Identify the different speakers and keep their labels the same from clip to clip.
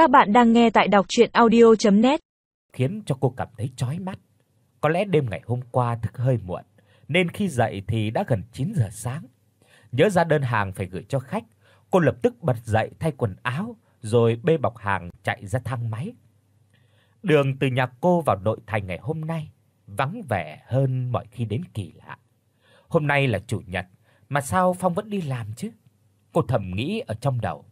Speaker 1: Các bạn đang nghe tại đọc audio net
Speaker 2: Khiến cho cô cảm thấy chói mắt. Có lẽ đêm ngày hôm qua thức hơi muộn, nên khi dậy thì đã gần 9 giờ sáng. Nhớ ra đơn hàng phải gửi cho khách, cô lập tức bật dậy thay quần áo rồi bê bọc hàng chạy ra thang máy. Đường từ nhà cô vào nội thành ngày hôm nay vắng vẻ hơn mọi khi đến kỳ lạ. Hôm nay là chủ nhật, mà sao Phong vẫn đi làm chứ? Cô thầm nghĩ ở trong đầu.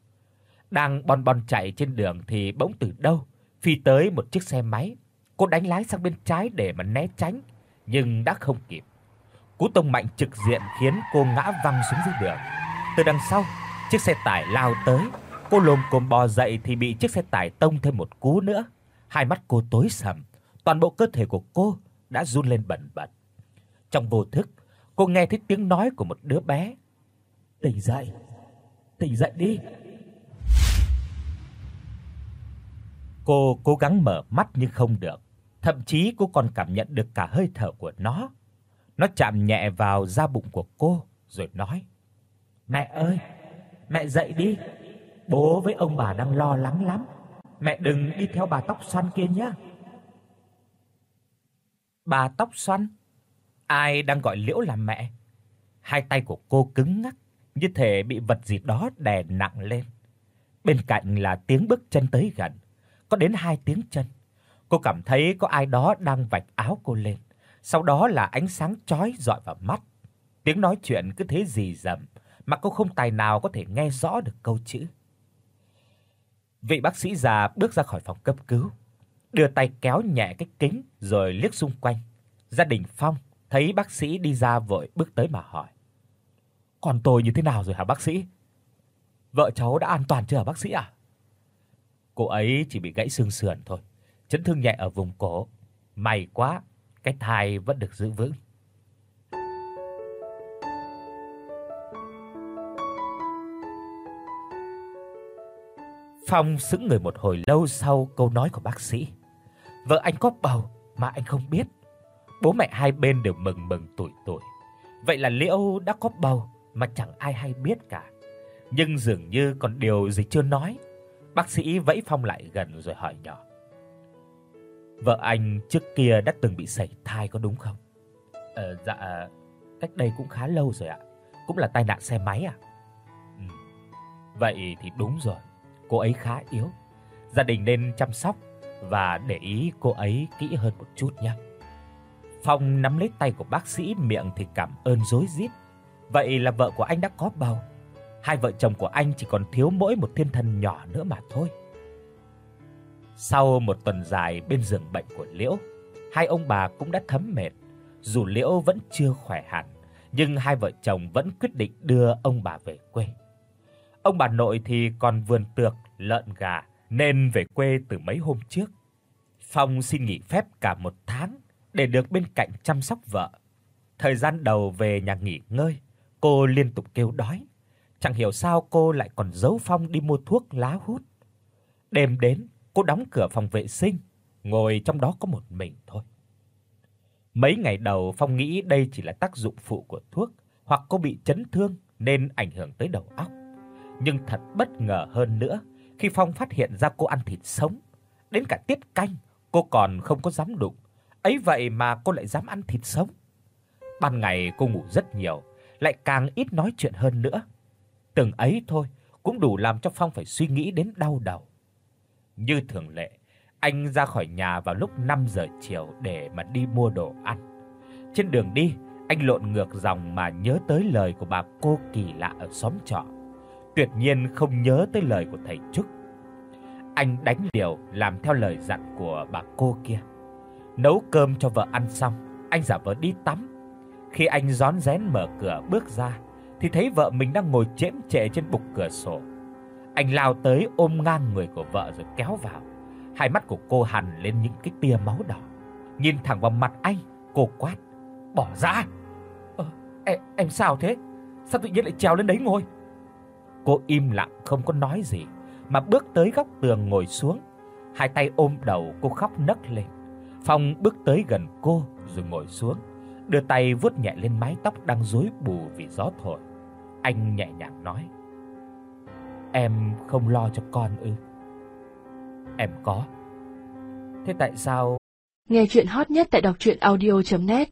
Speaker 2: Đang bon bon chạy trên đường thì bỗng từ đâu phi tới một chiếc xe máy. Cô đánh lái sang bên trái để mà né tránh, nhưng đã không kịp. Cú tông mạnh trực diện khiến cô ngã văng xuống dưới đường. Từ đằng sau, chiếc xe tải lao tới, cô lồm cồm bò dậy thì bị chiếc xe tải tông thêm một cú nữa. Hai mắt cô tối sầm, toàn bộ cơ thể của cô đã run lên bần bật. Trong vô thức, cô nghe thấy tiếng nói của một đứa bé. "Tỉnh dậy, tỉnh dậy đi." Cô cố gắng mở mắt nhưng không được, thậm chí cô còn cảm nhận được cả hơi thở của nó. Nó chạm nhẹ vào da bụng của cô rồi nói: "Mẹ ơi, mẹ dậy đi. Bố với ông bà đang lo lắng lắm. Mẹ đừng đi theo bà tóc xoăn kia nhé." Bà tóc xoăn? Ai đang gọi Liễu là mẹ? Hai tay của cô cứng ngắc, như thể bị vật gì đó đè nặng lên. Bên cạnh là tiếng bước chân tới gần, có đến hai tiếng chân. Cô cảm thấy có ai đó đang vạch áo cô lên, sau đó là ánh sáng chói rọi vào mắt. Tiếng nói chuyện cứ thế rì rầm mà cô không tài nào có thể nghe rõ được câu chữ. Vị bác sĩ già bước ra khỏi phòng cấp cứu, đưa tay kéo nhẹ cái kính rồi liếc xung quanh. Gia đình Phong thấy bác sĩ đi ra vội bước tới mà hỏi: "Còn tôi như thế nào rồi hả bác sĩ? Vợ cháu đã an toàn chưa hả bác sĩ ạ?" Cô ấy chỉ bị gãy xương sườn thôi, chấn thương nhẹ ở vùng cổ. May quá, cái thai vẫn được giữ vững. Phong sững người một hồi lâu sau câu nói của bác sĩ. Vợ anh có bầu mà anh không biết. Bố mẹ hai bên đều mừng mừng tuổi tuổi. Vậy là Liễu đã có bầu mà chẳng ai hay biết cả. Nhưng dường như còn điều gì chưa nói. Bác sĩ vẫy Phong lại gần rồi hỏi nhỏ. Vợ anh trước kia đã từng bị sảy thai có đúng không? Ờ dạ, cách đây cũng khá lâu rồi ạ. Cũng là tai nạn xe máy à? Ừ. Vậy thì đúng rồi, cô ấy khá yếu. Gia đình nên chăm sóc và để ý cô ấy kỹ hơn một chút nhé. Phong nắm lấy tay của bác sĩ miệng thì cảm ơn rối rít. Vậy là vợ của anh đã có bầu. Hai vợ chồng của anh chỉ còn thiếu mỗi một thiên thần nhỏ nữa mà thôi. Sau một tuần dài bên giường bệnh của Liễu, hai ông bà cũng đã thấm mệt. Dù Liễu vẫn chưa khỏe hẳn, nhưng hai vợ chồng vẫn quyết định đưa ông bà về quê. Ông bà nội thì còn vườn tược, lợn gà nên về quê từ mấy hôm trước. Phong xin nghỉ phép cả một tháng để được bên cạnh chăm sóc vợ. Thời gian đầu về nhà nghỉ ngơi, cô liên tục kêu đói. Chẳng hiểu sao cô lại còn giấu Phong đi mua thuốc lá hút. Đêm đến, cô đóng cửa phòng vệ sinh, ngồi trong đó có một mình thôi. Mấy ngày đầu Phong nghĩ đây chỉ là tác dụng phụ của thuốc hoặc cô bị chấn thương nên ảnh hưởng tới đầu óc. Nhưng thật bất ngờ hơn nữa, khi Phong phát hiện ra cô ăn thịt sống, đến cả tiết canh cô còn không có dám đụng. Ấy vậy mà cô lại dám ăn thịt sống. Ban ngày cô ngủ rất nhiều, lại càng ít nói chuyện hơn nữa. Từng ấy thôi cũng đủ làm cho Phong phải suy nghĩ đến đau đầu. Như thường lệ, anh ra khỏi nhà vào lúc 5 giờ chiều để mà đi mua đồ ăn. Trên đường đi, anh lộn ngược dòng mà nhớ tới lời của bà cô kỳ lạ ở xóm trọ. Tuyệt nhiên không nhớ tới lời của thầy Trúc. Anh đánh liều làm theo lời dặn của bà cô kia. Nấu cơm cho vợ ăn xong, anh giả vờ đi tắm. Khi anh rón rén mở cửa bước ra thì thấy vợ mình đang ngồi chễm chệ trên bục cửa sổ. Anh lao tới ôm ngang người của vợ rồi kéo vào. Hai mắt của cô hằn lên những cái tia máu đỏ. Nhìn thẳng vào mặt anh, cô quát: "Bỏ ra!" Ờ, "Ơ, em em sao thế? Sao tự nhiên lại trèo lên đấy ngồi?" Cô im lặng không có nói gì, mà bước tới góc tường ngồi xuống, hai tay ôm đầu cô khóc nấc lên. Phong bước tới gần cô rồi ngồi xuống, đưa tay vuốt nhẹ lên mái tóc đang rối bù vì gió thổi. Anh nhẹ nhàng nói: "Em không lo cho con ư?" em có. Thế tại sao
Speaker 3: Nghe truyện hot nhất tại doctruyenaudio.net